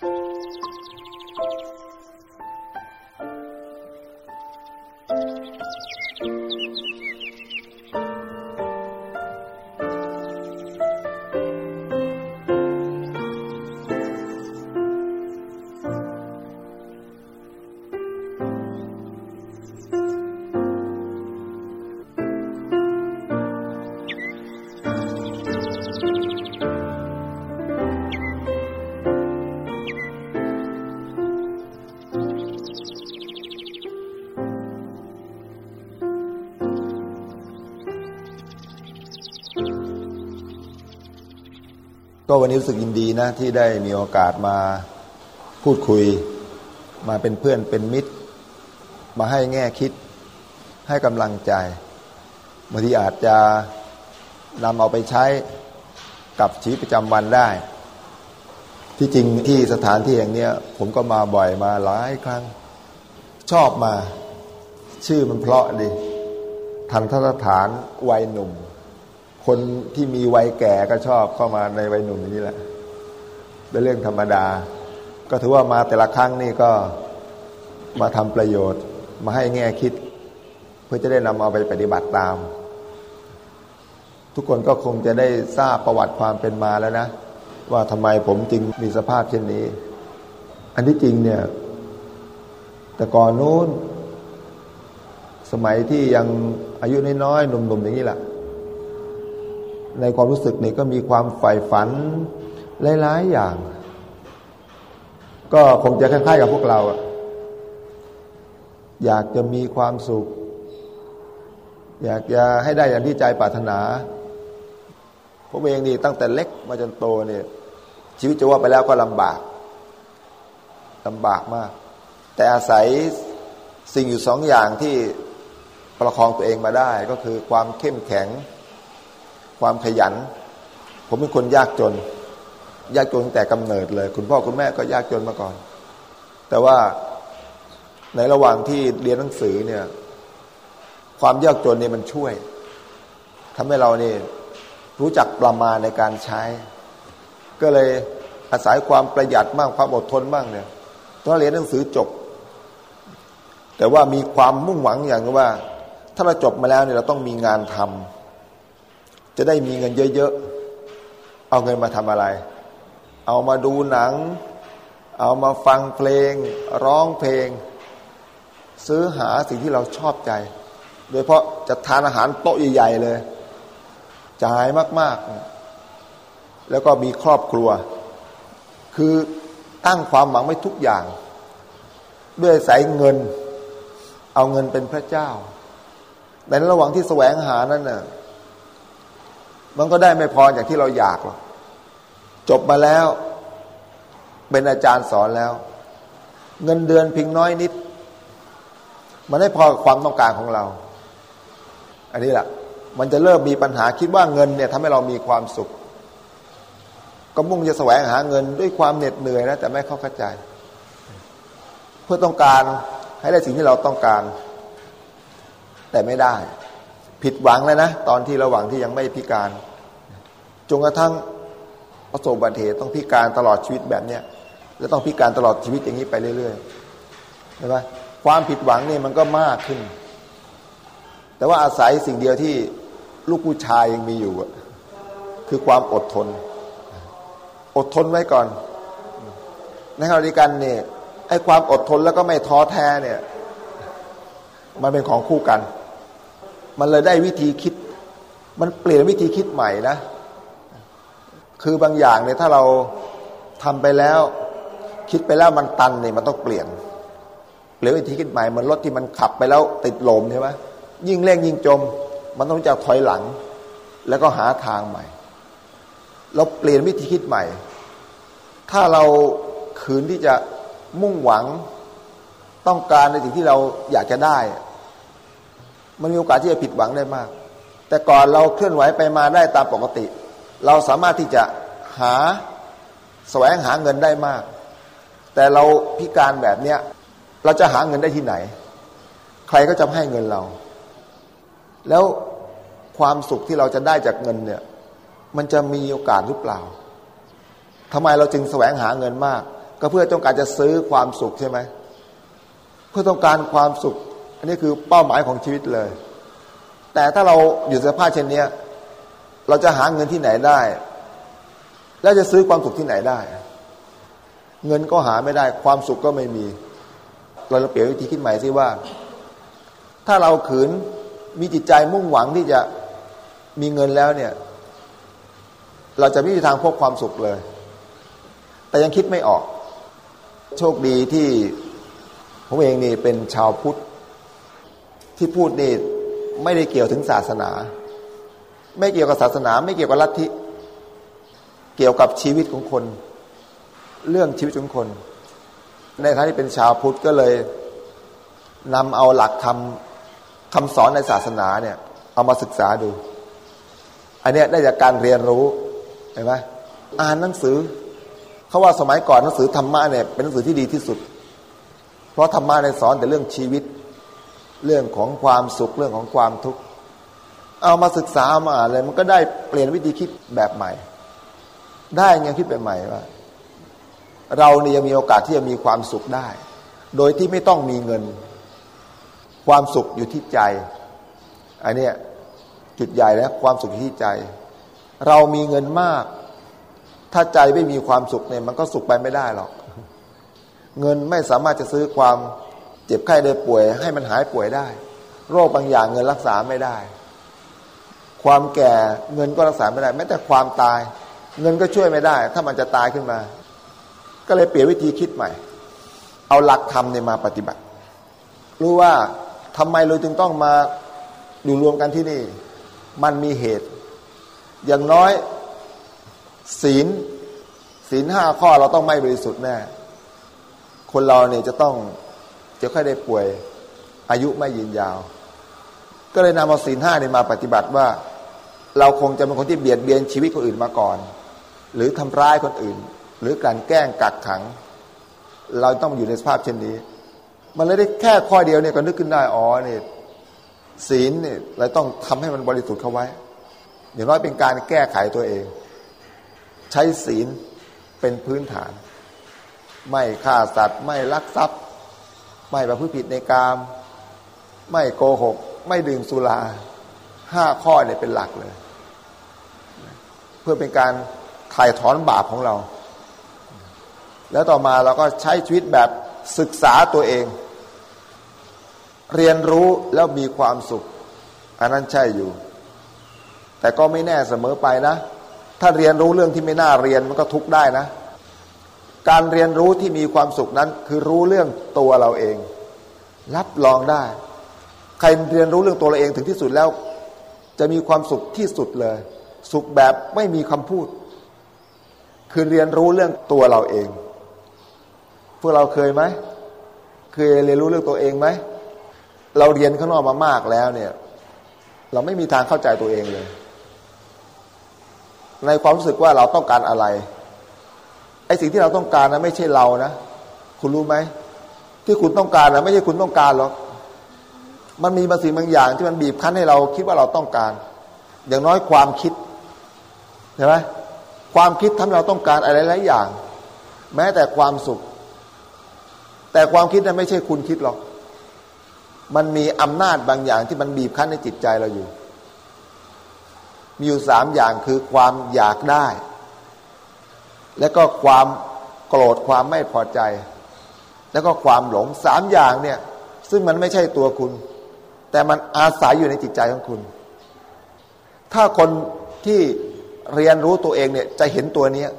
ก็ วันนี้รู้สึกยินดีนะ ที่ได้มีโอกาสมาพูดคุย มาเป็นเพื่อนเป็นมิตร มาให้แง่คิด ให้กำลังใจบางทีอาจจะนำเอาไปใช้กับชีวิตประจำวันได้ ที่จริงที่สถานที่อย่งนี้ผมก็มาบ่อยมาหลายครั้ง ชอบมา ชื่อมันเพราะดีทันทสถานวัยหนุ่ม คนที่มีวัยแก่ก็ชอบเข้ามาในวัยหนุ่มนี่แหละ เป็นเรื่องธรรมดา ก็ถือว่ามาแต่ละครั้งนี่ก็มาทำประโยชน์ มาให้แง่คิด เพื่อจะได้นำเอาไปปฏิบัติตาม ทุกคนก็คงจะได้ทราบประวัติความเป็นมาแล้วนะ ว่าทำไมผมจึงมีสภาพเช่นนี้ อันที่จริงเนี่ย แต่ก่อนนู้น สมัยที่ยังอายุน้อยๆหนุ่มๆอย่างนี้แหละ ในความรู้สึกนี่ก็มีความใฝ่ฝันหลายๆอย่าง ก็คงจะคล้ายๆกับพวกเราอยากจะมีความสุข อยากจะให้ได้อย่างที่ใจปรารถนาผมเองนี่ตั้งแต่เล็กมาจนโตเนี่ย ชีวิตจะว่าไปแล้วก็ลำบากลำบากมาก แต่อาศัยสิ่งอยู่สองอย่างที่ประคองตัวเองมาได้ก็คือความเข้มแข็ง ความขยัน ผมเป็นคนยากจน ยากจนแต่กำเนิดเลย คุณพ่อคุณแม่ก็ยากจนมาก่อน แต่ว่าในระหว่างที่เรียนหนังสือเนี่ย ความยากจนเนี่ยมันช่วยทำให้เรานี่รู้จักประมาณในการใช้ ก็เลยอาศัยความประหยัดมากความอดทนบ้างเนี่ยตอนเรียนหนังสือจบ แต่ว่ามีความมุ่งหวังอย่างว่า ถ้าเราจบมาแล้วเนี่ยเราต้องมีงานทำ จะได้มีเงินเยอะๆ เอาเงินมาทำอะไร เอามาดูหนัง เอามาฟังเพลง ร้องเพลง ซื้อหาสิ่งที่เราชอบใจ โดยเพราะจะทานอาหารโต๊ะใหญ่ๆเลย จ่ายมากๆ แล้วก็มีครอบครัว คือตั้งความหวังไว้ทุกอย่าง ด้วยใส่เงิน เอาเงินเป็นพระเจ้าในระหว่างที่แสวงหานั้นน่ะ มันก็ได้ไม่พออย่างที่เราอยากหรอกจบมาแล้ว เป็นอาจารย์สอนแล้ว เงินเดือนเพียงน้อยนิด มันไม่พอความต้องการของเรา อันนี้แหละมันจะเริ่มมีปัญหาคิดว่าเงินเนี่ยทำให้เรามีความสุข ก็มุ่งจะแสวงหาเงินด้วยความเหน็ดเหนื่อยนะแต่ไม่เข้าใจ เพื่อต้องการให้ได้สิ่งที่เราต้องการ แต่ไม่ได้ ผิดหวังเลยนะ ตอนที่ระหว่างที่ยังไม่พิการจนกระทั่งประสบอุบัติเหตุต้องพิการตลอดชีวิตแบบเนี้ยและต้องพิการตลอดชีวิตอย่างนี้ไปเรื่อยๆใช่ไหมความผิดหวังนี่มันก็มากขึ้น แต่ว่าอาศัยสิ่งเดียวที่ลูกผู้ชายยังมีอยู่คือความอดทน อดทนไว้ก่อน ในขณะเดียวกันเนี่ยไอ้ความอดทนแล้วก็ไม่ท้อแท้เนี่ย มันเป็นของคู่กัน มันเลยได้วิธีคิด มันเปลี่ยนวิธีคิดใหม่นะ คือบางอย่างเนี่ยถ้าเราทำไปแล้ว คิดไปแล้วมันตันเนี่ยมันต้องเปลี่ยน เปลี่ยนวิธีคิดใหม่เหมันรถที่มันขับไปแล้วติดลมใช่ไหมยิ่งเร่งยิ่งจม มันต้องจะถอยหลัง แล้วก็หาทางใหม่ เราเปลี่ยนวิธีคิดใหม่ ถ้าเราคืนที่จะมุ่งหวังต้องการในสิ่งที่เราอยากจะได้ มันมีโอกาสที่จะผิดหวังได้มาก แต่ก่อนเราเคลื่อนไหวไปมาได้ตามปกติ เราสามารถที่จะหาแสวงหาเงินได้มาก แต่เราพิการแบบเนี้ยเราจะหาเงินได้ที่ไหน ใครก็จะให้เงินเรา แล้วความสุขที่เราจะได้จากเงินเนี่ย มันจะมีโอกาสหรือเปล่าทำไมเราจึงแสวงหาเงินมาก ก็เพื่อต้องการจะซื้อความสุขใช่ไหมเพื่อต้องการความสุข อันนี้คือเป้าหมายของชีวิตเลย แต่ถ้าเราอยู่สภาพเช่นนี้เราจะหาเงินที่ไหนได้ แล้วจะซื้อความสุขที่ไหนได้ เงินก็หาไม่ได้ ความสุขก็ไม่มี เราเปลี่ยนวิธีคิดใหม่สิว่า ถ้าเราขืนมีจิตใจมุ่งหวังที่จะมีเงินแล้วเนี่ย เราจะไม่มีทางพบความสุขเลย แต่ยังคิดไม่ออก โชคดีที่ผมเองนี่เป็นชาวพุทธ ที่พูดนี่ไม่ได้เกี่ยวถึงศาสนา ไม่เกี่ยวกับศาสนา ไม่เกี่ยวกับลัทธิ เกี่ยวกับชีวิตของคน เรื่องชีวิตของคน ในฐานะที่เป็นชาวพุทธก็เลยนำเอาหลักธรรมคำสอนในศาสนาเนี่ย เอามาศึกษาดู อันนี้ได้จากการเรียนรู้เห็นไหมอ่านหนังสือ เขาว่าสมัยก่อนหนังสือธรรมะเนี่ยเป็นหนังสือที่ดีที่สุด เพราะธรรมะในสอนแต่เรื่องชีวิต เรื่องของความสุขเรื่องของความทุกข์เอามาศึกษามาอ่านเลยมันก็ได้เปลี่ยนวิธีคิดแบบใหม่ ได้ยังคิดแบบใหม่ว่า เราเนี่ยยังมีโอกาสที่จะมีความสุขได้ โดยที่ไม่ต้องมีเงิน ความสุขอยู่ที่ใจอันนี้จุดใหญ่แล้วความสุขที่ใจ เรามีเงินมาก ถ้าใจไม่มีความสุขเนี่ยมันก็สุขไปไม่ได้หรอก เงินไม่สามารถจะซื้อความ เจ็บไข้ได้ป่วย ให้มันหายป่วยได้ โรคบางอย่างเงินรักษาไม่ได้ ความแก่เงินก็รักษาไม่ได้ แม้แต่ความตาย เงินก็ช่วยไม่ได้ ถ้ามันจะตายขึ้นมา ก็เลยเปลี่ยนวิธีคิดใหม่ เอาหลักธรรมเนี่ยมาปฏิบัติ รู้ว่าทำไมเราจึงต้องมาอยู่รวมกันที่นี่ มันมีเหตุ อย่างน้อยศีลศีลห้าข้อเราต้องไม่บริสุทธิ์แน่ คนเราเนี่ยจะต้อง จะค่อยได้ป่วยอายุไม่ยืนยาว ก็เลยนำเอาศีลห้าเนี่ยมาปฏิบัติว่า เราคงจะเป็นคนที่เบียดเบียนชีวิตคนอื่นมาก่อน หรือทำร้ายคนอื่น หรือการแกล้งกักขัง เราต้องอยู่ในสภาพเช่นนี้ มันเลยได้แค่ข้อเดียวเนี่ยก็นึกขึ้นได้อ๋อเนี่ยศีลเนี่ยเราต้องทำให้มันบริสุทธิ์เข้าไว้ อย่างน้อยเป็นการแก้ไขตัวเอง ใช้ศีลเป็นพื้นฐาน ไม่ฆ่าสัตว์ ไม่ลักทรัพย์ ไม่ประพฤติผิดในกาม ไม่โกหก ไม่ดื่มสุราห้าข้อเนี่ยเป็นหลักเลย เพื่อเป็นการถ่ายถอนบาปของเรา แล้วต่อมาเราก็ใช้ชีวิตแบบศึกษาตัวเอง เรียนรู้แล้วมีความสุข อันนั้นใช่อยู่ แต่ก็ไม่แน่เสมอไปนะ ถ้าเรียนรู้เรื่องที่ไม่น่าเรียนมันก็ทุกได้นะ การเรียนรู้ที่มีความสุขนั้น คือรู้เรื่องตัวเราเอง รับรองได้ ใครเรียนรู้เรื่องตัวเราเองถึงที่สุดแล้ว จะมีความสุขที่สุดเลย สุขแบบไม่มีคำพูด คือเรียนรู้เรื่องตัวเราเอง พวกเราเคยไหมเคยเรียนรู้เรื่องตัวเองไหมเราเรียนข้างนอกมามากแล้วเนี่ย เราไม่มีทางเข้าใจตัวเองเลย ในความรู้สึกว่าเราต้องการอะไร ไอ้สิ่งที่เราต้องการนะไม่ใช่เรานะคุณรู้ไหมที่คุณต้องการนะไม่ใช่คุณต้องการหรอกมันมีบางสิ่งบางอย่างที่มันบีบคั้นให้เราคิดว่าเราต้องการ อย่างน้อยความคิดเห็นไหมความคิดทำให้เราต้องการอะไรหลายอย่าง แม้แต่ความสุข แต่ความคิดนั้นไม่ใช่คุณคิดหรอก มันมีอำนาจบางอย่างที่มันบีบคั้นในจิตใจเราอยู่ มีอยู่สามอย่างคือความอยากได้ แล้วก็ความโกรธความไม่พอใจ แล้วก็ความหลงสามอย่างเนี่ย ซึ่งมันไม่ใช่ตัวคุณ แต่มันอาศัยอยู่ในจิตใจของคุณ ถ้าคนที่เรียนรู้ตัวเองเนี่ยจะเห็นตัวเนี้ย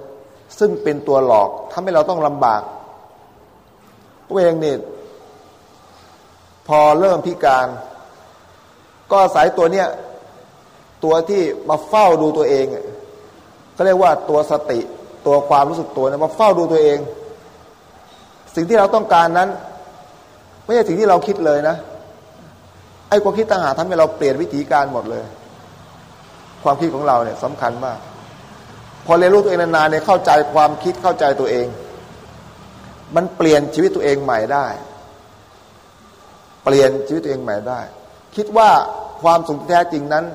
ซึ่งเป็นตัวหลอกทำให้เราต้องลำบากตัวเองเนี่ยพอเริ่มพิการ ก็อาศัยตัวเนี้ยตัวที่มาเฝ้าดูตัวเองก็เรียกว่าตัวสติ ตัวความรู้สึกตัวนะมาเฝ้าดูตัวเอง สิ่งที่เราต้องการนั้น ไม่ใช่สิ่งที่เราคิดเลยนะ ไอ้ความคิดต่างหากทำให้เราเปลี่ยนวิธีการหมดเลย ความคิดของเราเนี่ยสำคัญมาก พอเรียนรู้ตัวเองนานๆเนี่ยเข้าใจความคิดเข้าใจตัวเอง มันเปลี่ยนชีวิตตัวเองใหม่ได้ เปลี่ยนชีวิตตัวเองใหม่ได้ คิดว่าความสุขแท้จริงนั้น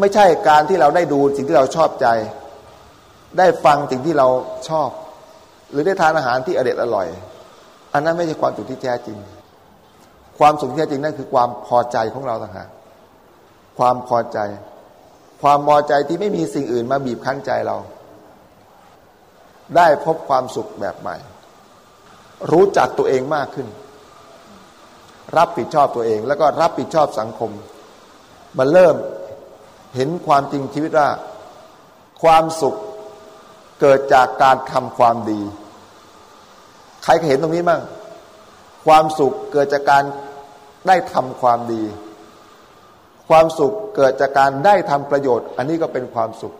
ไม่ใช่การที่เราได้ดูสิ่งที่เราชอบใจ ได้ฟังสิ่งที่เราชอบ หรือได้ทานอาหารที่อเด็ดอร่อย อันนั้นไม่ใช่ความสุขที่แท้จริง ความสุขที่แท้จริงนั่นคือความพอใจของเราต่างหากความพอใจ ความพอใจที่ไม่มีสิ่งอื่นมาบีบคั้นใจเรา ได้พบความสุขแบบใหม่ รู้จักตัวเองมากขึ้น รับผิดชอบตัวเอง แล้วก็รับผิดชอบสังคม มันเริ่มเห็นความจริงชีวิตว่า ความสุข เกิดจากการทำความดี ใครเห็นตรงนี้บ้างความสุขเกิดจากการได้ทำความดี ความสุขเกิดจากการได้ทำประโยชน์ อันนี้ก็เป็นความสุข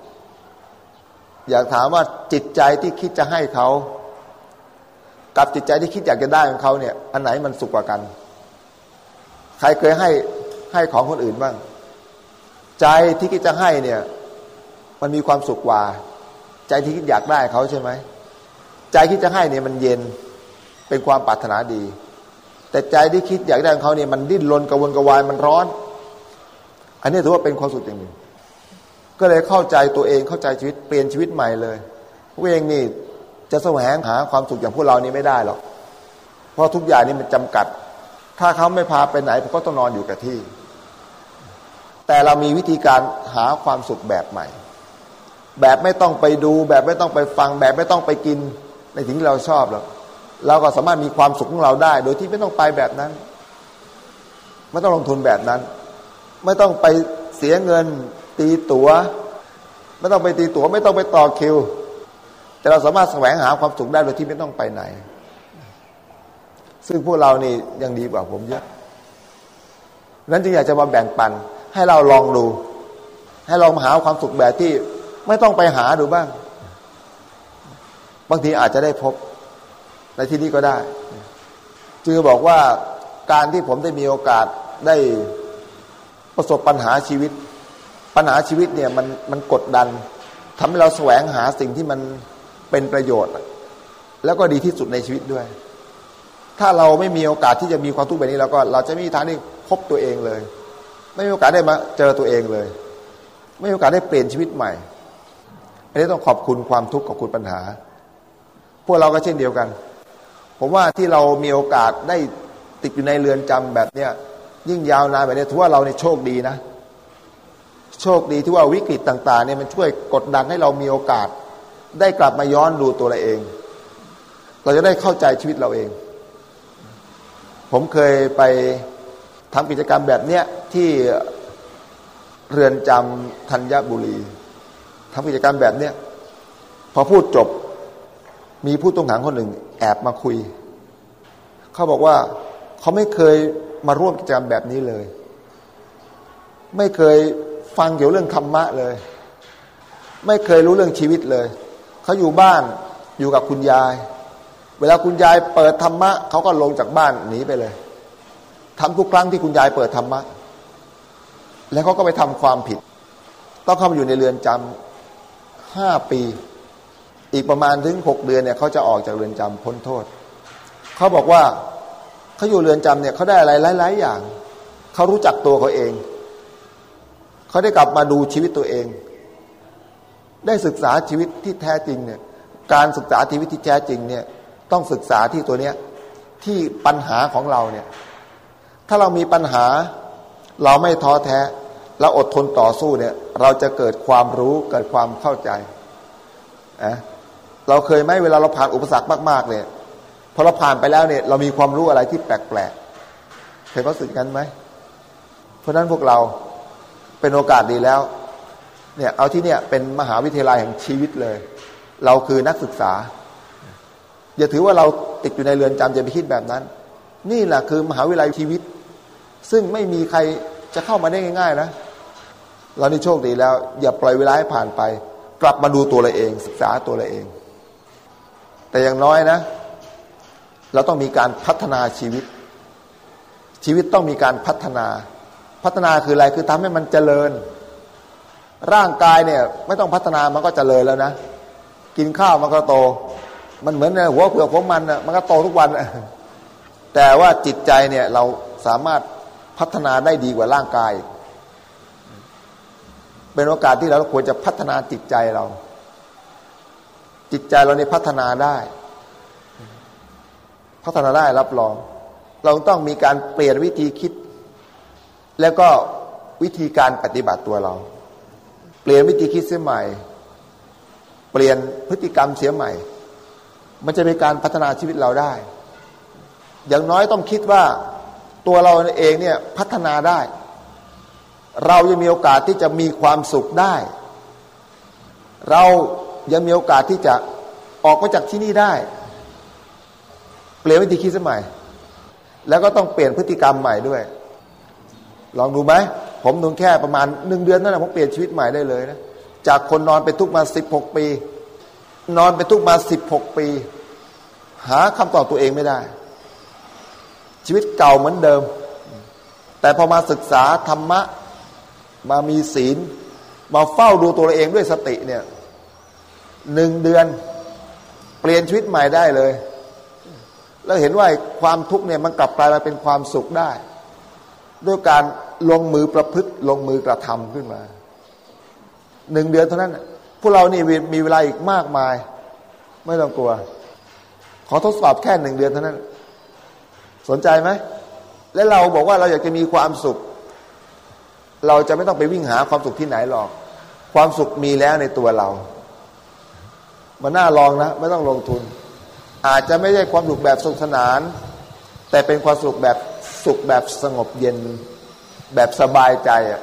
อยากถามว่าจิตใจที่คิดจะให้เขา กับจิตใจที่คิดอยากจะได้ของเขาเนี่ย อันไหนมันสุขกว่ากัน ใครเคยให้ให้ของคนอื่นบ้าง ใจที่คิดจะให้เนี่ย มันมีความสุขกว่า ใจที่คิดอยากได้เขาใช่ไหมใจคิดจะให้เนี่ยมันเย็นเป็นความปรารถนาดี แต่ใจที่คิดอยากได้ของเขาเนี่ยมันดิ้นรนกระวนกระวายมันร้อน อันนี้ถือว่าเป็นความสุขอย่างหนึ่ง ก็เลยเข้าใจตัวเองเข้าใจชีวิตเปลี่ยนชีวิตใหม่เลยพวกเองนี่จะแสวงหาความสุขอย่างพวกเรานี่ไม่ได้หรอกเพราะทุกอย่างนี่มันจำกัด ถ้าเขาไม่พาไปไหนผมก็ต้องนอนอยู่กับที่ แต่เรามีวิธีการหาความสุขแบบใหม่ แบบไม่ต้องไปดู แบบไม่ต้องไปฟัง แบบไม่ต้องไปกิน ในสิ่งที่เราชอบหรอกเราก็สามารถมีความสุขของเราได้ โดยที่ไม่ต้องไปแบบนั้น ไม่ต้องลงทุนแบบนั้น ไม่ต้องไปเสียเงิน ตีตัว๋ว ไม่ต้องไปตีตัว๋ว ไม่ต้องไปต่อคิว แต่เราสามารถแสวงหาความสุขได้โดยที่ไม่ต้องไปไหน ซึ่งพวกเรานี่ยังดีกว่าผมเยอะนั้นจึงอยากจะมาแบ่งปัน ให้เราลองดู ให้ลองมาหาความสุขแบบที่ ไม่ต้องไปหาดูบ้าง บางทีอาจจะได้พบในที่นี้ก็ได้จึงบอกว่าการที่ผมได้มีโอกาสได้ประสบปัญหาชีวิต ปัญหาชีวิตเนี่ยมันมันกดดันทำให้เราแสวงหาสิ่งที่มันเป็นประโยชน์ แล้วก็ดีที่สุดในชีวิตด้วย ถ้าเราไม่มีโอกาสที่จะมีความทุกข์แบบนี้เราก็เราจะไม่มีทางที่พบตัวเองเลย ไม่มีโอกาสได้มาเจอตัวเองเลย ไม่มีโอกาสได้เปลี่ยนชีวิตใหม่ อันนี้ต้องขอบคุณความทุกข์ขอบคุณปัญหา พวกเราก็เช่นเดียวกัน ผมว่าที่เรามีโอกาสได้ติดอยู่ในเรือนจำแบบเนี้ยยิ่งยาวนานแบบนี้ถือว่าเราในโชคดีนะ โชคดีที่ว่าวิกฤตต่าง ๆ เนี่ยมันช่วยกดดันให้เรามีโอกาส ได้กลับมาย้อนดูตัวเราเอง เราจะได้เข้าใจชีวิตเราเอง ผมเคยไปทำกิจกรรมแบบเนี้ยที่เรือนจำธัญบุรี ทำกิจกรรมแบบเนี้ยพอพูดจบ มีผู้ต้องขังคนหนึ่ง แอบมาคุย เขาบอกว่าเขาไม่เคยมาร่วมกิจกรรมแบบนี้เลย ไม่เคยฟังเกี่ยวเรื่องธรรมะเลย ไม่เคยรู้เรื่องชีวิตเลย เขาอยู่บ้านอยู่กับคุณยาย เวลาคุณยายเปิดธรรมะเขาก็ลงจากบ้านหนีไปเลยทำทุกครั้งที่คุณยายเปิดธรรมะ แล้วเขาก็ไปทำความผิด ต้องเข้ามาอยู่ในเรือนจำ ห้าปี อีกประมาณถึงหกเดือนเนี่ยเขาจะออกจากเรือนจำพ้นโทษ เขาบอกว่าเขาอยู่เรือนจำเนี่ยเขาได้อะไรหลาย ๆ อย่าง เขารู้จักตัวเขาเอง เขาได้กลับมาดูชีวิตตัวเอง ได้ศึกษาชีวิตที่แท้จริงเนี่ย การศึกษาชีวิตที่แท้จริงเนี่ย ต้องศึกษาที่ตัวเนี้ยที่ปัญหาของเราเนี่ย ถ้าเรามีปัญหาเราไม่ท้อแท้ เราอดทนต่อสู้เนี่ย เราจะเกิดความรู้เกิดความเข้าใจอะเราเคยไหมเวลาเราผ่านอุปสรรคมากๆเนี่ยพอเราผ่านไปแล้วเนี่ย เรามีความรู้อะไรที่แปลกๆเคยรู้สึกกันไหมเพราะนั้นพวกเราเป็นโอกาสดีแล้ว เนี่ย เอาที่เนี่ยเป็นมหาวิทยาลัยแห่งชีวิตเลย เราคือนักศึกษา อย่าถือว่าเราติดอยู่ในเรือนจำจะไปคิดแบบนั้น นี่แหละคือมหาวิทยาลัยชีวิต ซึ่งไม่มีใครจะเข้ามาได้ง่ายๆนะ เรานี่โชคดีแล้ว อย่าปล่อยเวลาให้ผ่านไป กลับมาดูตัวเราเอง ศึกษาตัวเราเอง แต่อย่างน้อยนะ เราต้องมีการพัฒนาชีวิต ชีวิตต้องมีการพัฒนา พัฒนาคืออะไรคือทำให้มันเจริญ ร่างกายเนี่ย ไม่ต้องพัฒนามันก็เจริญแล้วนะกินข้าวมันก็โต มันเหมือนหัวเปลือกของมันอะมันก็โตทุกวันแต่ว่าจิตใจเนี่ยเราสามารถพัฒนาได้ดีกว่าร่างกาย เป็นโอกาสที่เราควรจะพัฒนาจิตใจเรา จิตใจเราเนี่พัฒนาได้ พัฒนาได้รับรอง เราต้องมีการเปลี่ยนวิธีคิด แล้วก็วิธีการปฏิบัติตัวเรา เปลี่ยนวิธีคิดเสียใหม่ เปลี่ยนพฤติกรรมเสียใหม่ มันจะเป็นการพัฒนาชีวิตเราได้ อย่างน้อยต้องคิดว่าตัวเราเองเนี่ยพัฒนาได้ เรายังมีโอกาสที่จะมีความสุขได้ เรายังมีโอกาสที่จะออกมาจากที่นี่ได้ เปลี่ยนวิธีคิดสมัย แล้วก็ต้องเปลี่ยนพฤติกรรมใหม่ด้วย ลองดูไหม ผมนงแค่ประมาณหนึ่งเดือนนั่นแหละผมเปลี่ยนชีวิตใหม่ได้เลยนะ จากคนนอนไปทุกมาสิบหกปี นอนไปทุกมาสิบหกปี หาคำตอบตัวเองไม่ได้ ชีวิตเก่าเหมือนเดิม แต่พอมาศึกษาธรรมะ มามีศีล มาเฝ้าดูตัวเองด้วยสติเนี่ยหนึ่งเดือนเปลี่ยนชีวิตใหม่ได้เลย แล้วเห็นว่าความทุกข์เนี่ยมันกลับกลายมาเป็นความสุขได้ ด้วยการลงมือประพฤติลงมือกระทำขึ้นมาหนึ่งเดือนเท่านั้น พวกเรานี่มีเวลาอีกมากมาย ไม่ต้องกลัว ขอทดสอบแค่หนึ่งเดือนเท่านั้น สนใจไหมและเราบอกว่าเราอยากจะมีความสุข เราจะไม่ต้องไปวิ่งหาความสุขที่ไหนหรอก ความสุขมีแล้วในตัวเรา มันน่าลองนะ ไม่ต้องลงทุน อาจจะไม่ใช่ความสุขแบบสุขสนาน แต่เป็นความสุขแบบสุขแบบสงบเย็นแบบสบายใจอะ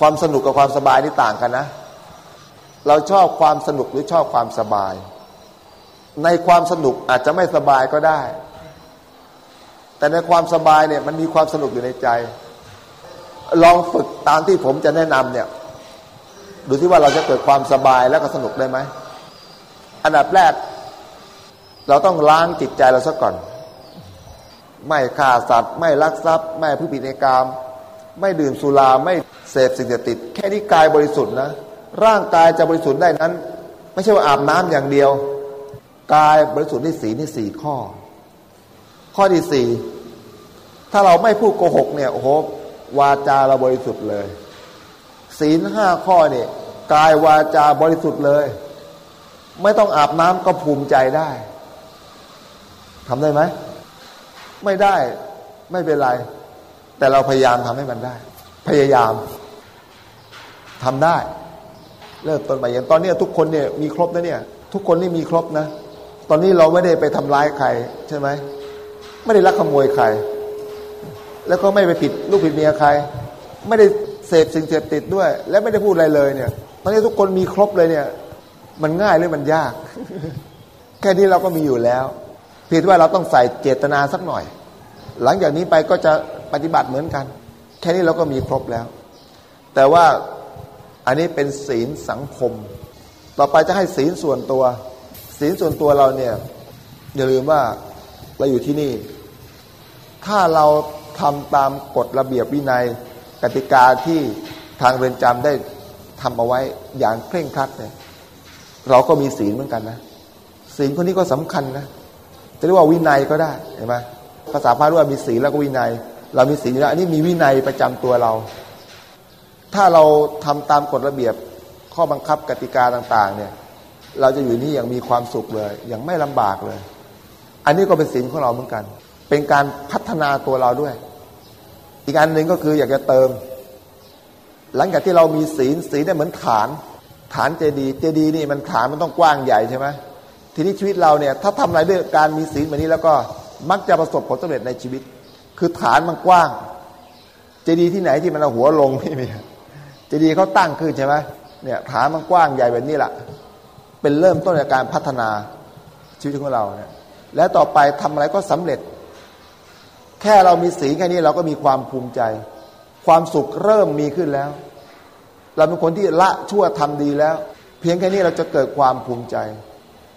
ความสนุกกับความสบายนี่ต่างกันนะ เราชอบความสนุกหรือชอบความสบาย ในความสนุกอาจจะไม่สบายก็ได้ แต่ในความสบายเนี่ยมันมีความสนุกอยู่ในใจ ลองฝึกตามที่ผมจะแนะนำเนี่ย ดูที่ว่าเราจะเกิดความสบายแล้วก็สนุกได้ไหม อันดับแรก เราต้องล้างจิตใจเราซะก่อน ไม่ฆ่าสัตว์ ไม่ลักทรัพย์ ไม่ผู้ผิดในกรรมไม่ดื่มสุรา ไม่เสพสิ่งเสพติด แค่นี้กายบริสุทธิ์นะ ร่างกายจะบริสุทธิ์ได้นั้น ไม่ใช่ว่าอาบน้ำอย่างเดียว กายบริสุทธิ์ที่สีนี่สี่ข้อ ข้อที่สี่ถ้าเราไม่พูดโกหกเนี่ยโอ้โห วาจาเราบริสุทธิ์เลย ศีลห้าข้อเนี่ยกายวาจาบริสุทธิ์เลย ไม่ต้องอาบน้ำก็ภูมิใจได้ทำได้ไหม ไม่ได้ไม่เป็นไร แต่เราพยายามทำให้มันได้ พยายามทำได้เริ่มต้นใหม่อย่างตอนนี้ทุกคนเนี่ยมีครบนะเนี่ย ทุกคนนี่มีครบนะ ตอนนี้เราไม่ได้ไปทำร้ายใคร ใช่ไหมไม่ได้ลักขโมยใคร แล้วก็ไม่ไปผิดลูกผิดเมียใคร ไม่ได้เสพสิ่งเสพติดด้วย และไม่ได้พูดอะไรเลยเนี่ยตอนนี้ทุกคนมีครบเลยเนี่ย มันง่ายหรือมันยาก แค่นี้เราก็มีอยู่แล้วเพียงว่าเราต้องใส่เจตนาสักหน่อย หลังจากนี้ไปก็จะปฏิบัติเหมือนกัน แค่นี้เราก็มีครบแล้ว แต่ว่าอันนี้เป็นศีลสังคม ต่อไปจะให้ศีลส่วนตัว ศีลส่วนตัวเราเนี่ยอย่าลืมว่าเราอยู่ที่นี่ ถ้าเรา ทำตามกฎระเบียบวินัยกติกาที่ทางเรือนจำได้ทำเอาไว้อย่างเคร่งครัดเนี่ยเราก็มีศีลเหมือนกันนะศีลคนนี้ก็สำคัญนะจะเรียกว่าวินัยก็ได้เห็นไหมภาษาพาลว่ามีศีลแล้วก็วินัย เรามีศีลแล้วอันนี้มีวินัยประจำตัวเรา ถ้าเราทำตามกฎระเบียบข้อบังคับกติกาต่าง ๆ เนี่ย เราจะอยู่นี่อย่างมีความสุขเลย อย่างไม่ลำบากเลย อันนี้ก็เป็นศีลของเราเหมือนกัน เป็นการพัฒนาตัวเราด้วย อีกอันหนึ่งก็คืออยากจะเติม หลังจากที่เรามีศีลศีลเนี่ยเหมือนฐาน ฐานเจดีเจดีนี่มันฐานมันต้องกว้างใหญ่ใช่ไหมทีนี้ชีวิตเราเนี่ยถ้าทำอะไรด้วยการมีศีลแบบนี้แล้วก็มักจะประสบผลสำเร็จในชีวิต คือฐานมันกว้าง เจดีที่ไหนที่มันเอาหัวลงไม่มีเจดีเขาตั้งขึ้นใช่ไหมเนี่ยฐานมันกว้างใหญ่แบบนี้แหละเป็นเริ่มต้นในการพัฒนาชีวิตของเราเนี่ยแล้วต่อไปทำอะไรก็สำเร็จ แค่เรามีศีแค่นี้เราก็มีความภูมิใจ ความสุขเริ่มมีขึ้นแล้ว เราเป็นคนที่ละชั่วทำดีแล้ว เพียงแค่นี้เราจะเกิดความภูมิใจ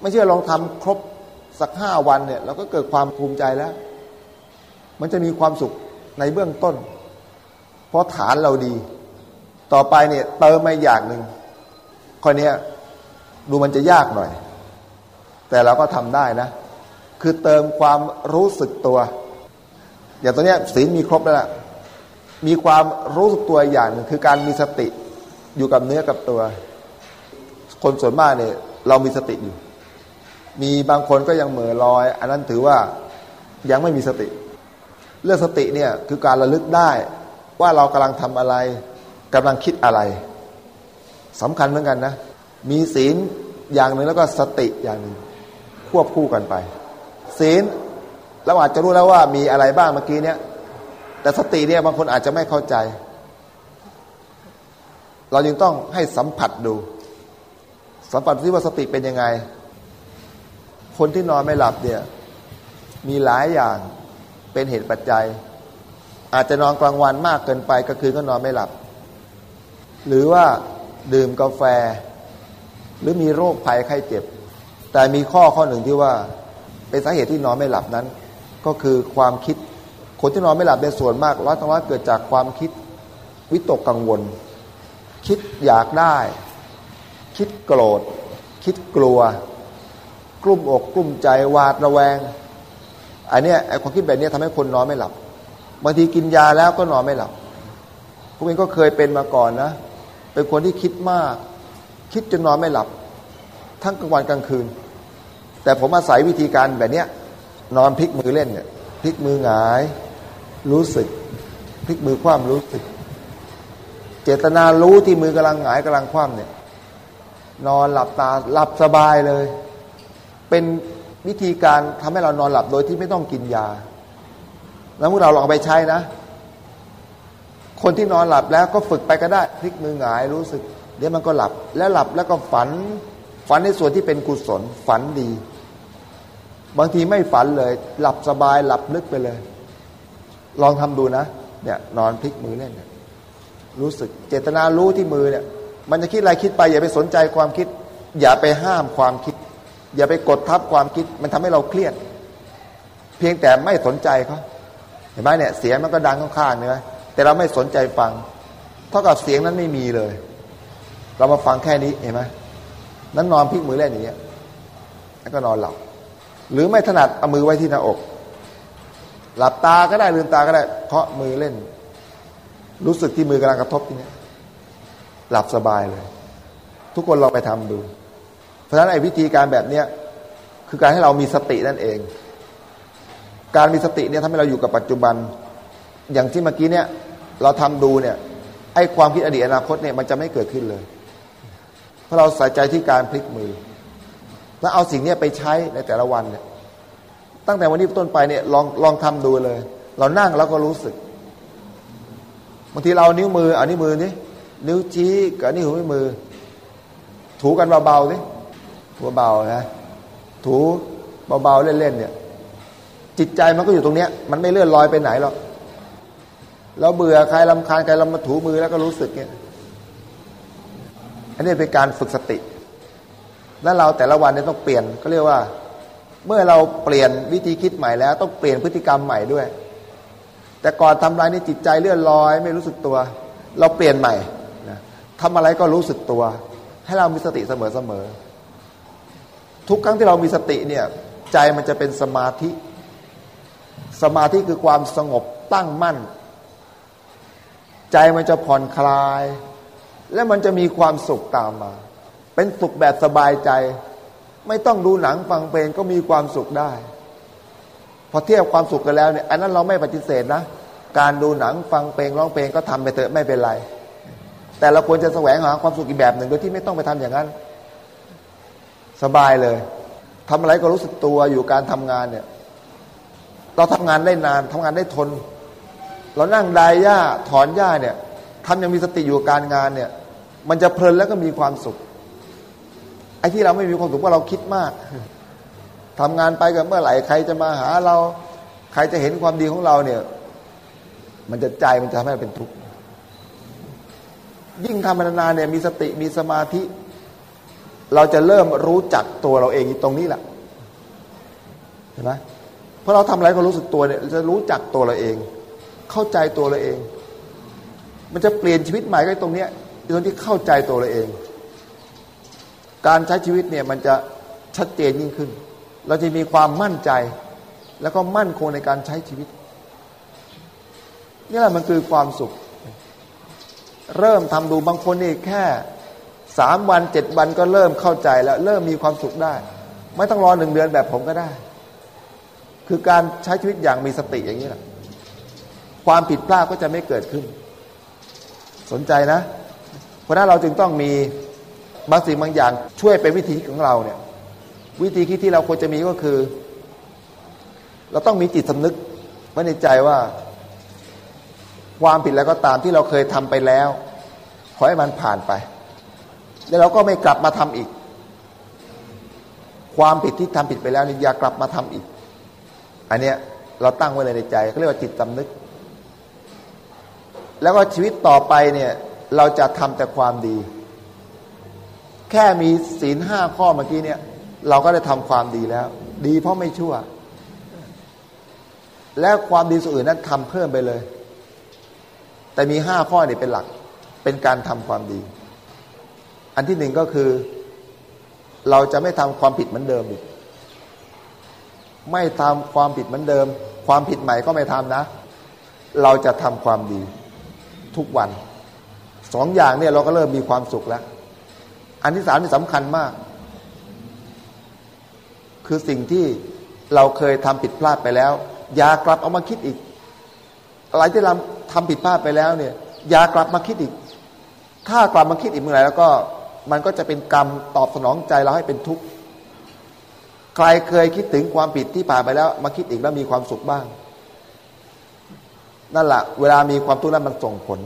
ไม่ใช่ลองทำครบสักห้าวันเนี่ย เราก็เกิดความภูมิใจแล้ว มันจะมีความสุขในเบื้องต้น เพราะฐานเราดี ต่อไปเนี่ยเติมมาอย่างหนึ่งข้อนี้ดูมันจะยากหน่อย แต่เราก็ทำได้นะ คือเติมความรู้สึกตัว อย่างตัวเนี้ยศีลมีครบแล้วมีความรู้สึกตัวอย่างหนึ่งคือการมีสติอยู่กับเนื้อกับตัว คนส่วนมากเนี่ย เรามีสติอยู่ มีบางคนก็ยังเหม่อลอย อันนั้นถือว่ายังไม่มีสติ เรื่องสติเนี่ยคือการระลึกได้ว่าเรากำลังทำอะไรกำลังคิดอะไรสำคัญเหมือนกันนะ มีศีลอย่างหนึ่งแล้วก็สติอย่างหนึ่งควบคู่กันไป ศีล เราอาจจะรู้แล้วว่ามีอะไรบ้างเมื่อกี้เนี้ยแต่สติเนี่ยบางคนอาจจะไม่เข้าใจ เราจึงต้องให้สัมผัสดู สัมผัสที่ว่าสติเป็นยังไง คนที่นอนไม่หลับเนี่ยมีหลายอย่างเป็นเหตุปัจจัย อาจจะนอนกลางวันมากเกินไปก็คือก็นอนไม่หลับ หรือว่าดื่มกาแฟ หรือมีโรคภัยไข้เจ็บ แต่มีข้อข้อหนึ่งที่ว่าเป็นสาเหตุที่นอนไม่หลับนั้น ก็คือความคิด คนที่นอนไม่หลับในส่วนมากร้อยทั้งร้อยเกิดจากความคิดวิตกกังวล คิดอยากได้ คิดโกรธ คิดกลัว กลุ้มอกกลุ้มใจหวาดระแวงอันนี้ไอ้ความคิดแบบนี้ทำให้คนนอนไม่หลับบางทีกินยาแล้วก็นอนไม่หลับผมเองก็เคยเป็นมาก่อนนะ เป็นคนที่คิดมาก คิดจนนอนไม่หลับ ทั้งกลางวันกลางคืน แต่ผมอาศัยวิธีการแบบเนี้ย นอนพลิกมือเล่นเนี่ยพลิกมือหงาย รู้สึกพลิกมือคว่ำรู้สึก เจตนารู้ที่มือกำลังหงายกำลังคว่ำเนี่ย นอนหลับตาหลับสบายเลย เป็นวิธีการทำให้เรานอนหลับโดยที่ไม่ต้องกินยา แล้วพวกเราลองไปใช้นะ คนที่นอนหลับแล้วก็ฝึกไปก็ได้ พลิกมือหงายรู้สึก เดี๋ยวมันก็หลับ แล้วหลับแล้วก็ฝัน ฝันในส่วนที่เป็นกุศลฝันดี บางทีไม่ฝันเลย หลับสบายหลับลึกไปเลย ลองทำดูนะ เนี่ยนอนพลิกมือเล่นเนี่ยรู้สึกเจตนารู้ที่มือเนี่ย มันจะคิดอะไรคิดไป อย่าไปสนใจความคิด อย่าไปห้ามความคิด อย่าไปกดทับความคิด มันทำให้เราเครียด เพียงแต่ไม่สนใจเขาเห็นไหมเนี่ย เสียงมันก็ดังข้างๆเนี่ยแต่เราไม่สนใจฟัง เท่ากับเสียงนั้นไม่มีเลย เรามาฟังแค่นี้เห็นไหมนั้นนอนพลิกมือเล่นอย่างเงี้ยแล้วก็นอนหลับ หรือไม่ถนัดเอามือไว้ที่หน้าอก หลับตาก็ได้ลืมตาก็ได้เคาะมือเล่น รู้สึกที่มือกำลังกระทบที่นี้หลับสบายเลย ทุกคนลองไปทำดู เพราะฉะนั้นไอ้วิธีการแบบเนี้ยคือการให้เรามีสตินั่นเอง การมีสติเนี่ยทำให้เราอยู่กับปัจจุบัน อย่างที่เมื่อกี้เนี่ย เราทำดูเนี่ยไอ้ความคิดอดีตอนาคตเนี่ยมันจะไม่เกิดขึ้นเลย เพราะเราใส่ใจที่การพลิกมือ แล้วเอาสิ่งนี้ไปใช้ในแต่ละวันเนี่ยตั้งแต่วันนี้ต้นไปเนี่ยลองลองทำดูเลย เรานั่งแล้วก็รู้สึกบางทีเรานิ้วมือเอานิ้วมือนี่นิ้วชี้กับนิ้วมือ ถูกันเบาๆสิเบาๆนะ ถูเบาๆเล่นๆเนี่ย จิตใจมันก็อยู่ตรงเนี้ย มันไม่เลื่อนลอยไปไหนหรอกเราเบื่อใครลำคาญใครลำมาถูมือแล้วก็รู้สึกเนี่ย อันนี้เป็นการฝึกสติ แล้วเราแต่ละวันเนี่ยต้องเปลี่ยนก็เรียกว่า เมื่อเราเปลี่ยนวิธีคิดใหม่แล้ว ต้องเปลี่ยนพฤติกรรมใหม่ด้วย แต่ก่อนทำลายนี่จิตใจเลื่อนลอย ไม่รู้สึกตัว เราเปลี่ยนใหม่นะทำอะไรก็รู้สึกตัว ให้เรามีสติเสมอเสมอทุกครั้งที่เรามีสติเนี่ยใจมันจะเป็นสมาธิ สมาธิคือความสงบตั้งมั่น ใจมันจะผ่อนคลาย และมันจะมีความสุขตามมา เป็นสุขแบบสบายใจ ไม่ต้องดูหนังฟังเพลงก็มีความสุขได้ พอเทียบความสุขกันแล้วเนี่ยอันนั้นเราไม่ปฏิเสธนะการดูหนังฟังเพลงร้องเพลงก็ทำไปเถอะไม่เป็นไร แต่เราควรจะแสวงหาความสุขอีกแบบหนึ่งโดยที่ไม่ต้องไปทำอย่างนั้น สบายเลยทำอะไรก็รู้สึกตัวอยู่การทำงานเนี่ย เราทำงานได้นานทำงานได้ทน เรานั่งดายหญ้าถอนหญ้าเนี่ยทำยังมีสติอยู่การงานเนี่ย มันจะเพลินแล้วก็มีความสุข ไอ้ที่เราไม่มีความสุขเพราะเราคิดมากทำงานไปกันเมื่อไหร่ใครจะมาหาเรา ใครจะเห็นความดีของเราเนี่ย มันจะใจมันจะทำให้เป็นทุกข์ยิ่งทำนานๆเนี่ยมีสติมีสมาธิ เราจะเริ่มรู้จักตัวเราเองตรงนี้แหละเห็นไหมเพราะเราทำอะไรก็รู้สึกตัวเนี่ยจะรู้จักตัวเราเอง เข้าใจตัวเราเอง มันจะเปลี่ยนชีวิตใหม่ก็ตรงเนี้ยตรงที่เข้าใจตัวเราเอง การใช้ชีวิตเนี่ยมันจะชัดเจนยิ่งขึ้น เราจะมีความมั่นใจ แล้วก็มั่นคงในการใช้ชีวิต นี่แหละมันคือความสุข เริ่มทำดูบางคนนี่แค่สามวันเจ็ดวันก็เริ่มเข้าใจแล้ว เริ่มมีความสุขได้ ไม่ต้องรอหนึ่งเดือนแบบผมก็ได้ คือการใช้ชีวิตอย่างมีสติอย่างนี้แหละความผิดพลาดก็จะไม่เกิดขึ้น สนใจนะ เพราะนั้นเราจึงต้องมี บางสิ่งบางอย่างช่วยเป็นวิธีของเราเนี่ยวิธีคิดที่เราควรจะมีก็คือ เราต้องมีจิตสำนึกไว้ในใจว่า ความผิดแล้วก็ตามที่เราเคยทำไปแล้ว ขอให้มันผ่านไป แล้วเราก็ไม่กลับมาทำอีก ความผิดที่ทำผิดไปแล้วนี่อย่ากลับมาทำอีก อันเนี้ยเราตั้งไว้เลยในใจเขาเรียกว่าจิตสำนึก แล้วก็ชีวิตต่อไปเนี่ย เราจะทำแต่ความดี แค่มีศีลห้าข้อเมื่อกี้เนี่ย เราก็ได้ทำความดีแล้ว ดีเพราะไม่ชั่ว และความดีส่วนอื่นนั้นทำเพิ่มไปเลย แต่มีห้าข้อนี่เป็นหลัก เป็นการทำความดี อันที่หนึ่งก็คือ เราจะไม่ทำความผิดเหมือนเดิมอีกไม่ทำความผิดเหมือนเดิม ความผิดใหม่ก็ไม่ทำนะ เราจะทำความดีทุกวัน สองอย่างเนี่ยเราก็เริ่มมีความสุขแล้ว อันที่สามที่สำคัญมาก คือสิ่งที่เราเคยทำผิดพลาดไปแล้ว อย่ากลับเอามาคิดอีก อะไรที่เราทำผิดพลาดไปแล้วเนี่ย อย่ากลับมาคิดอีก ถ้ากลับมาคิดอีกเมื่อไหร่แล้วก็มันก็จะเป็นกรรมตอบสนองใจเราให้เป็นทุกข์ใครเคยคิดถึงความผิดที่ผ่านไปแล้ว มาคิดอีกแล้วมีความสุขบ้าง นั่นแหละเวลามีความทุกข์นั้นมันส่งผล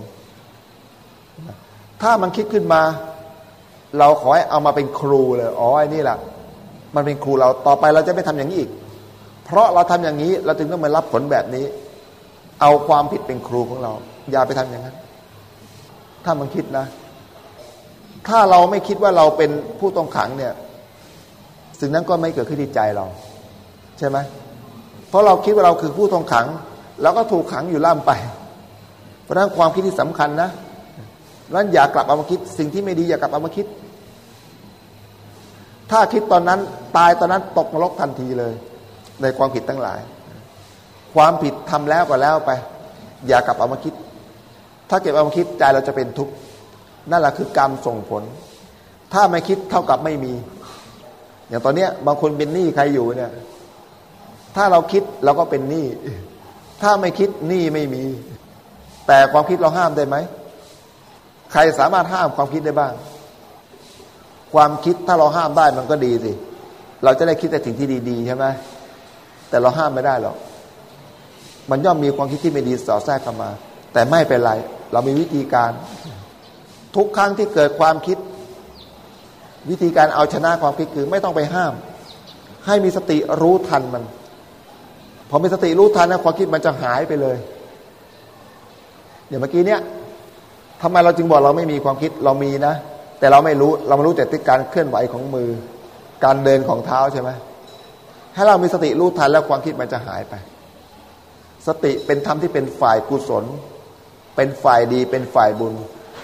ถ้ามันคิดขึ้นมา เราขอให้เอามาเป็นครูเลยอ๋อไอ้นี่แหละมันเป็นครูเราต่อไปเราจะไม่ทำอย่างนี้อีก เพราะเราทำอย่างนี้เราจึงต้องมารับผลแบบนี้ เอาความผิดเป็นครูของเรา อย่าไปทำอย่างนั้น ถ้ามันคิดนะ ถ้าเราไม่คิดว่าเราเป็นผู้ต้องขังเนี่ยสิ่งนั้นก็ไม่เกิดขึ้นที่ใจเรา ใช่ไหมเพราะเราคิดว่าเราคือผู้ต้องขังเราก็ถูกขังอยู่ล่ามไป เพราะนั้นความคิดที่สำคัญนะนั้นอย่ากลับเอามาคิด สิ่งที่ไม่ดีอย่ากลับเอามาคิด ถ้าคิดตอนนั้นตายตอนนั้นตกนรกทันทีเลย ในความผิดทั้งหลาย ความผิดทำแล้วก็แล้วไป อย่ากลับเอามาคิด ถ้าเก็บเอามาคิดใจเราจะเป็นทุกข์นั่นแหละคือกรรมส่งผล ถ้าไม่คิดเท่ากับไม่มี อย่างตอนเนี้ยบางคนเป็นหนี้ใครอยู่เนี่ย ถ้าเราคิดเราก็เป็นหนี้ถ้าไม่คิดหนี้ไม่มี แต่ความคิดเราห้ามได้ไหม ใครสามารถห้ามความคิดได้บ้าง ความคิดถ้าเราห้ามได้มันก็ดีสิ เราจะได้คิดแต่สิ่งที่ดีๆใช่ไหมแต่เราห้ามไม่ได้หรอก มันย่อมมีความคิดที่ไม่ดีสอดแทรกเข้ามา แต่ไม่เป็นไร เรามีวิธีการ ทุกครั้งที่เกิดความคิด วิธีการเอาชนะความคิดคือ ไม่ต้องไปห้าม ให้มีสติรู้ทันมันพอมีสติรู้ทันนะความคิดมันจะหายไปเลยอย่างเมื่อกี้เนี้ยทำไมเราจึงบอกเราไม่มีความคิดเรามีนะ แต่เราไม่รู้เราม่รู้แต่ที่การเคลื่อนไหวของมือ การเดินของเท้าใช่ไหมให้เรามีสติรู้ทันแล้วความคิดมันจะหายไป สติเป็นธรรมที่เป็นฝ่ายกุศล เป็นฝ่ายดีเป็นฝ่ายบุญ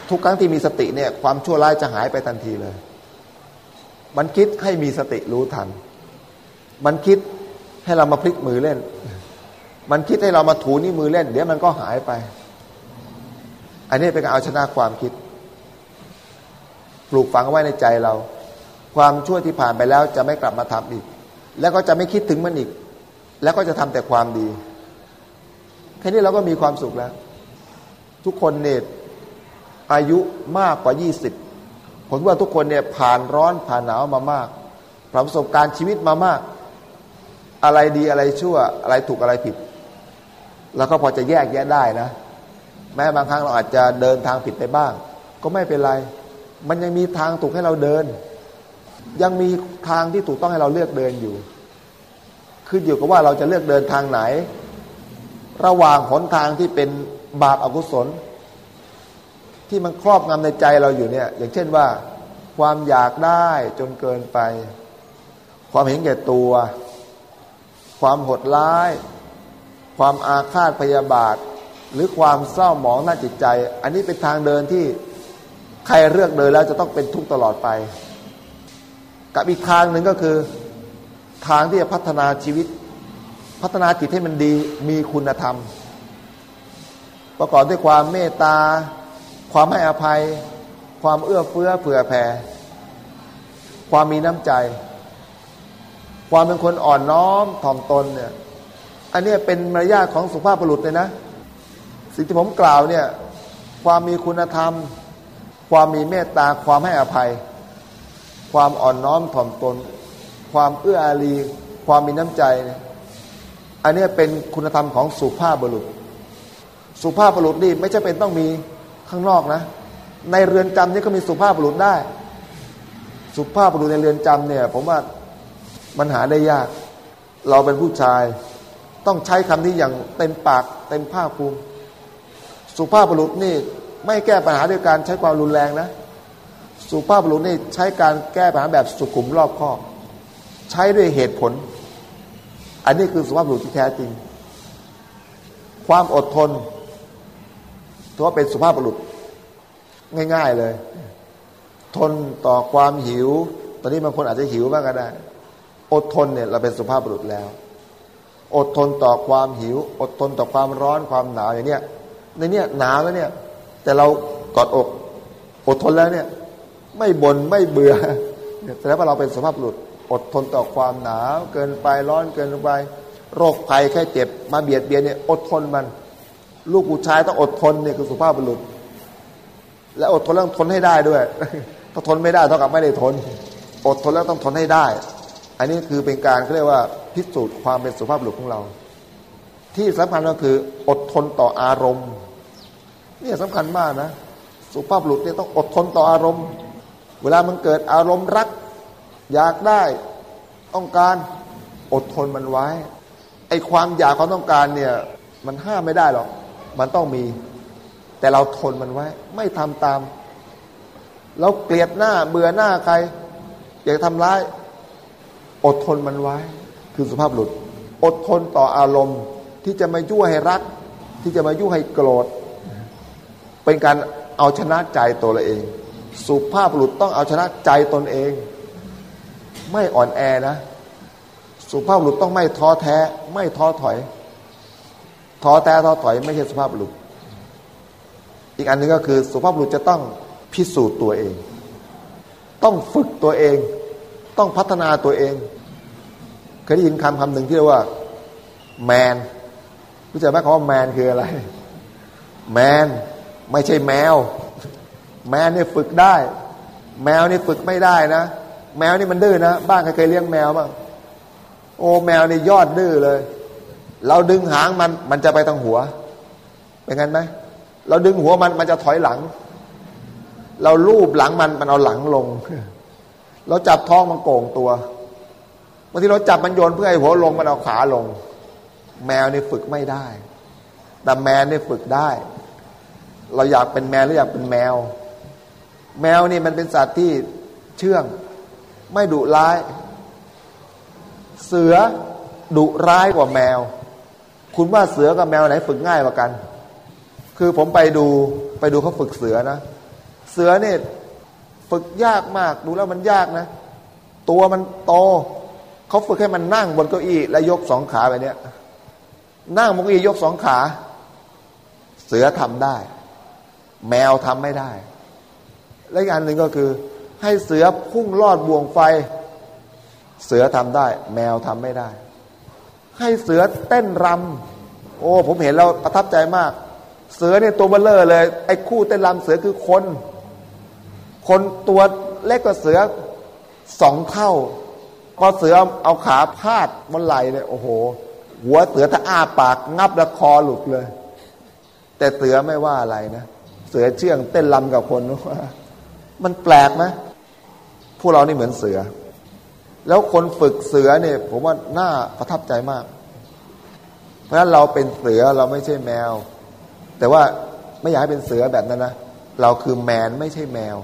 ทุกครั้งที่มีสติเนี่ยความชั่วร้ายจะหายไปทันทีเลย มันคิดให้มีสติรู้ทัน มันคิดให้เรามาพลิกมือเล่น มันคิดให้เรามาถูนี่มือเล่น เดี๋ยวมันก็หายไป อันนี้เป็นการเอาชนะความคิด ปลูกฝังไว้ในใจเรา ความชั่วที่ผ่านไปแล้วจะไม่กลับมาทำอีก แล้วก็จะไม่คิดถึงมันอีก แล้วก็จะทำแต่ความดี แค่นี้เราก็มีความสุขแล้ว ทุกคนเนี่ยอายุมากกว่ายี่สิบผมว่าทุกคนเนี่ยผ่านร้อนผ่านหนาวมามากประสบการณ์ชีวิตมามาก อะไรดีอะไรชั่วอะไรถูกอะไรผิด แล้วก็พอจะแยกแยะได้นะ แม้บางครั้งเราอาจจะเดินทางผิดไปบ้าง ก็ไม่เป็นไร มันยังมีทางถูกให้เราเดิน ยังมีทางที่ถูกต้องให้เราเลือกเดินอยู่ขึ้นอยู่กับว่าเราจะเลือกเดินทางไหน ระหว่างหนทางที่เป็นบาปอากุศล ที่มันครอบงำในใจเราอยู่เนี่ย อย่างเช่นว่า ความอยากได้จนเกินไป ความเห็นแก่ตัว ความหดร้าย ความอาฆาตพยาบาท หรือความเศร้าหมองหน้าจิตใจ อันนี้เป็นทางเดินที่ ใครเลือกเดินแล้วจะต้องเป็นทุกข์ตลอดไป กับอีกทางหนึ่งก็คือ ทางที่จะพัฒนาชีวิต พัฒนาจิตให้มันดีมีคุณธรรม ประกอบด้วยความเมตตา ความให้อภัย ความเอื้อเฟื้อเผื่อแผ่ ความมีน้ำใจ ความเป็นคนอ่อนน้อมถ่อมตนเนี่ยอันนี้เป็นมารยาทของสุภาพบุรุษเลยนะ สิ่งที่ผมกล่าวเนี่ย ความมีคุณธรรม ความมีเมตตาความให้อภัย ความอ่อนน้อมถ่อมตน ความเอื้ออารี ความมีน้ำใจ อันนี้เป็นคุณธรรมของสุภาพบุรุษ สุภาพบุรุษนี่ไม่ใช่เป็นต้องมีข้างนอกนะ ในเรือนจำนี่ก็มีสุภาพบุรุษได้ สุภาพบุรุษในเรือนจำเนี่ย ผมว่ามันหาได้ยาก เราเป็นผู้ชาย ต้องใช้คำนี้อย่างเต็มปากเต็มภาคภูมิ สุภาพบุรุษนี่ ไม่แก้ปัญหาด้วยการใช้ความรุนแรงนะ สุภาพบุรุษนี่ใช้การแก้ปัญหาแบบสุขุมรอบคอบ ใช้ด้วยเหตุผล อันนี้คือสุภาพบุรุษที่แท้จริง ความอดทนถือว่าเป็นสุภาพบุรุษง่าย ๆเลย ทนต่อความหิว ตอนนี้บางคนอาจจะหิวบ้างก็ได้ อดทนเนี่ยเราเป็นสุภาพบุรุษแล้ว อดทนต่อความหิว อดทนต่อความร้อนความหนาวอย่างเนี้ยในเนี้ยหนาวแล้วเนี่ย แต่เรากอดอกอดทนแล้วเนี่ย ไม่บน่นไม่เบื่อแสดงว่าเราเป็นสุภาพบุรุษอดทนต่อความหนาวเกินไปร้อนเกินไป โรคภัยแค่เจ็บมาเบียดเบียนเนี่ยอดทนมัน ลูกผู้ชายต้องอดทนเนี่ยคือสุภาพบุรุษ และอดทนแล้วต้องทนให้ได้ด้วย ถ้าทนไม่ได้เท่ากับไม่ได้ทน อดทนแล้วต้องทนให้ได้ อันนี้คือเป็นการเขาเรียกว่าพิสูจน์ความเป็นสุภาพบุรุษของเรา ที่สำคัญก็คืออดทนต่ออารมณ์ นี่สำคัญมากนะ สุภาพบุรุษเนี่ยต้องอดทนต่ออารมณ์ เวลามันเกิดอารมณ์รัก อยากได้ต้องการอดทนมันไว้ไอความอยากความต้องการเนี่ยมันห้ามไม่ได้หรอก มันต้องมี แต่เราทนมันไว้ ไม่ทำตาม เราเกลียดหน้าเบื่อหน้าใคร อยากทำร้าย อดทนมันไว้ คือสุภาพบุรุษอดทนต่ออารมณ์ที่จะมายั่วให้รัก ที่จะมายั่วให้โกรธ เป็นการเอาชนะใจตัวเราเอง สุภาพบุรุษต้องเอาชนะใจตนเอง ไม่อ่อนแอนะ สุภาพบุรุษต้องไม่ท้อแท้ ไม่ท้อถอย ท้อแท้ท้อถอย ไม่ใช่สุภาพบุรุษ อีกอันนึงก็คือ สุภาพบุรุษจะต้องพิสูจน์ตัวเอง ต้องฝึกตัวเอง ต้องพัฒนาตัวเอง เคยได้ยินคำคำหนึ่งที่เรียกว่าแมนรู้จักไหมคำว่าแมนคืออะไรแมน ไม่ใช่แมว แมวนี่ฝึกได้ แมวนี่ฝึกไม่ได้นะ แมวนี่มันดื้อนะ บ้านใครเคยเลี้ยงแมวบ้างโอ้แมวนี่ยอดดื้อเลย เราดึงหางมันมันจะไปทางหัว เป็นงั้นไหมเราดึงหัวมันมันจะถอยหลัง เราลูบหลังมันมันเอาหลังลง เราจับท้องมันโก่งตัวบางทีเราจับมันโยนเพื่อให้หัวลงมันเอาขาลง แมวนี่ฝึกไม่ได้ แต่แมวนี่ฝึกได้ เราอยากเป็นแมวหรืออยากเป็นแมว แมวนี่มันเป็นสัตว์ที่เชื่อง ไม่ดุร้าย เสือดุร้ายกว่าแมว คุณว่าเสือกับแมวไหนฝึกง่ายกว่ากัน คือผมไปดูไปดูเขาฝึกเสือนะ เสือเนี่ยฝึกยากมากดูแล้วมันยากนะ ตัวมันโตเขาฝึกให้มันนั่งบนเก้าอี้และยกสองขาแบบนี้นั่งบนเก้าอี้ยกสองขา เสือทำได้ แมวทำไม่ได้ และอีกอันหนึ่งก็คือ ให้เสือพุ่งลอดบ่วงไฟ เสือทำได้ แมวทำไม่ได้ ให้เสือเต้นรำโอ้ผมเห็นแล้วประทับใจมาก เสือเนี่ยตัวเบลเลอร์เลย ไอ้คู่เต้นรำเสือคือคน คนตัวเล็กกว่าเสือสองเท่า พอเสือเอาขาพาดบนไหลเนี่ยโอ้โห หัวเสือถ้าอ้าปากงับแล้วคอหลุดเลย แต่เสือไม่ว่าอะไรนะ เสือเชื่องเต้นรำกับคนว่ามันแปลกไหมพวกเรานี่เหมือนเสือ แล้วคนฝึกเสือเนี่ย ผมว่าน่าประทับใจมาก เพราะฉะนั้นเราเป็นเสือเราไม่ใช่แมว แต่ว่าไม่อยากให้เป็นเสือแบบนั้นนะเราคือแมนไม่ใช่แมว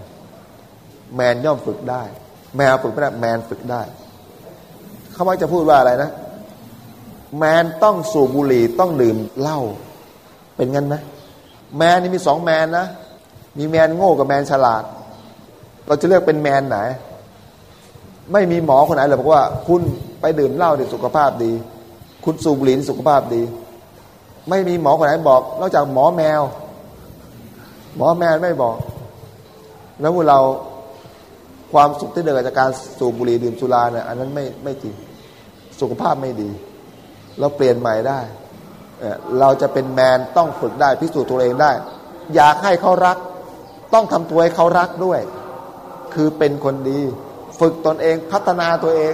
แมนย่อมฝึกได้ แมวฝึกไม่ได้แมนฝึกได้ เขามักจะพูดว่าอะไรนะ แมนต้องสูบบุหรี่ต้องดื่มเหล้าเป็นงั้นไหม แมนนี่มีสองแมนนะ มีแมนโง่กับแมนฉลาด เราจะเลือกเป็นแมนไหน ไม่มีหมอคนไหนเลยบอกว่า คุณไปดื่มเหล้าเดีสุขภาพดี คุณสูบบุหรี่สุขภาพดี ไม่มีหมอคนไหนบอก นอกจากหมอแมว หมอแมนไม่บอก แล้วพวกเราความสุขที่เกิดจากการสูบบุหรี่ดื่มสุราเนี่ยอันนั้นไม่ไม่จริงสุขภาพไม่ดี เราเปลี่ยนใหม่ได้ เราจะเป็นแมนต้องฝึกได้พิสูจน์ตัวเองได้ อยากให้เขารัก ต้องทำตัวให้เขารักด้วย คือเป็นคนดี ฝึกตนเองพัฒนาตัวเอง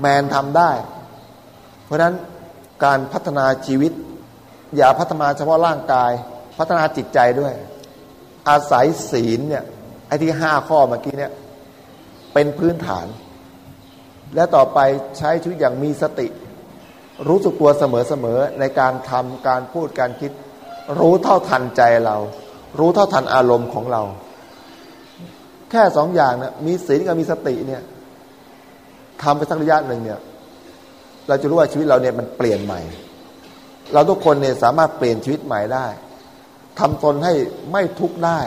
แมนทำได้ เพราะนั้นการพัฒนาชีวิต อย่าพัฒนาเฉพาะร่างกาย พัฒนาจิตใจด้วย อาศัยศีลเนี่ยไอ้ที่ห้าข้อเมื่อกี้เนี่ยเป็นพื้นฐาน และต่อไปใช้ชีวิตอย่างมีสติ รู้สึกตัวเสมอๆในการทำการพูดการคิด รู้เท่าทันใจเรา รู้เท่าทันอารมณ์ของเรา แค่สองอย่างเนี่ยมีศีลกับมีสติเนี่ยทำไปสักระยะหนึ่งเนี่ย เราจะรู้ว่าชีวิตเราเนี่ยมันเปลี่ยนใหม่ เราทุกคนเนี่ยสามารถเปลี่ยนชีวิตใหม่ได้ทำตนให้ไม่ทุกข์ได้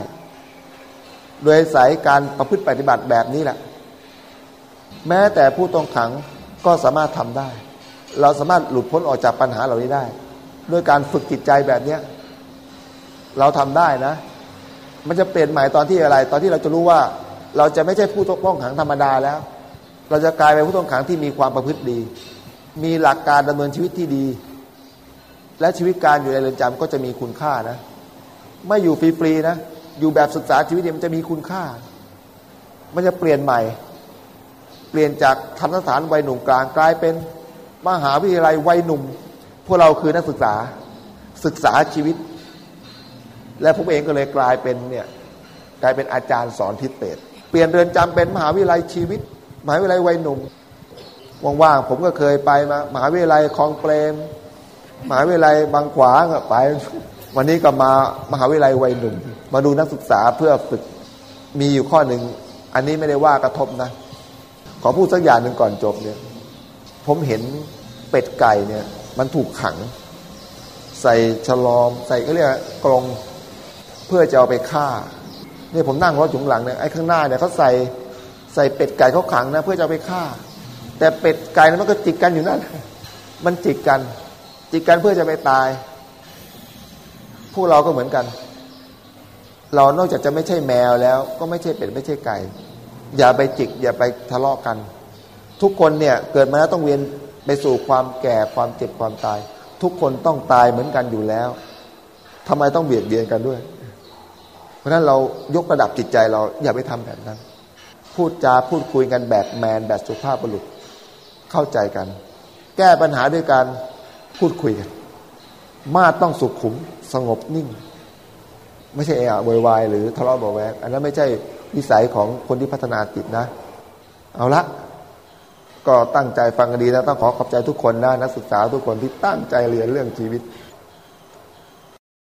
โดยสายการประพฤติปฏิบัติแบบนี้แหละ แม้แต่ผู้ต้องขังก็สามารถทำได้ เราสามารถหลุดพ้นออกจากปัญหาเหล่านี้ได้ ด้วยการฝึกจิตใจแบบเนี้ยเราทำได้นะ มันจะเปลี่ยนใหม่ตอนที่อะไร ตอนที่เราจะรู้ว่า เราจะไม่ใช่ผู้ต้องขังธรรมดาแล้ว เราจะกลายเป็นผู้ต้องขังที่มีความประพฤติดี มีหลักการดำเนินชีวิตที่ดี และชีวิตการอยู่ในเรือนจำก็จะมีคุณค่านะ ไม่อยู่ฟรีๆนะ อยู่แบบศึกษาชีวิตเนี่ยมันจะมีคุณค่า มันจะเปลี่ยนใหม่ เปลี่ยนจากธรรมสถานวัยหนุ่มกลางกลายเป็น มหาวิทยาลัยวัยหนุ่ม พวกเราคือนักศึกษาศึกษาชีวิต และผมเองก็เลยกลายเป็นเนี่ยกลายเป็นอาจารย์สอนพิศเศษเปลี่ยนเรือนจำเป็นมหาวิทยาลัยชีวิต มหาวิทยาลัยวัยหนุ่มว่างๆผมก็เคยไปมามหาวิทยาลัยคลองเปรมมหาวิทยาลัยบางขวางไป วันนี้ก็มามหาวิทยาลัยวัยหนุ่ม มาดูนักศึกษาเพื่อฝึกมีอยู่ข้อหนึ่ง อันนี้ไม่ได้ว่ากระทบนะ ขอพูดสักอย่างหนึ่งก่อนจบเนี่ย ผมเห็นเป็ดไก่เนี่ย มันถูกขัง ใส่ฉลอม ใส่เขาเรียกกรงเพื่อจะเอาไปฆ่าเนี่ยผมนั่งรถถุงหลังเนี่ยไอ้ข้างหน้าเนี่ยเขาใส่ใส่เป็ดไก่เขาขังนะ เพื่อจะเอาไปฆ่า แต่เป็ดไก่นั้นมันก็จิกกันอยู่นั่นมันจิกกัน จิกกันเพื่อจะไปตาย พวกเราก็เหมือนกัน เรานอกจากจะไม่ใช่แมวแล้ว ก็ไม่ใช่เป็ดไม่ใช่ไก่ อย่าไปจิก อย่าไปทะเลาะกัน ทุกคนเนี่ยเกิดมาแล้วต้องเวียนไปสู่ความแก่ความเจ็บความตาย ทุกคนต้องตายเหมือนกันอยู่แล้วทำไมต้องเบียดเบียนกันด้วย เพราะฉะนั้นเรายกระดับจิตใจเราอย่าไปทำแบบนั้น พูดจาพูดคุยกันแบบแมนแบบสุภาพบุรุษเข้าใจกัน แก้ปัญหาด้วยการพูดคุยกัน มาต้องสุขขุมสงบนิ่ง ไม่ใช่เอะวยวายหรือทะเลาะเบาแวงอันนั้นไม่ใช่วิสัยของคนที่พัฒนาจิตนะ เอาละ ก็ตั้งใจฟังกันดีนะต้องขอขอบใจทุกคนนะนักศึกษาทุกคนที่ตั้งใจเรียนเรื่องชีวิต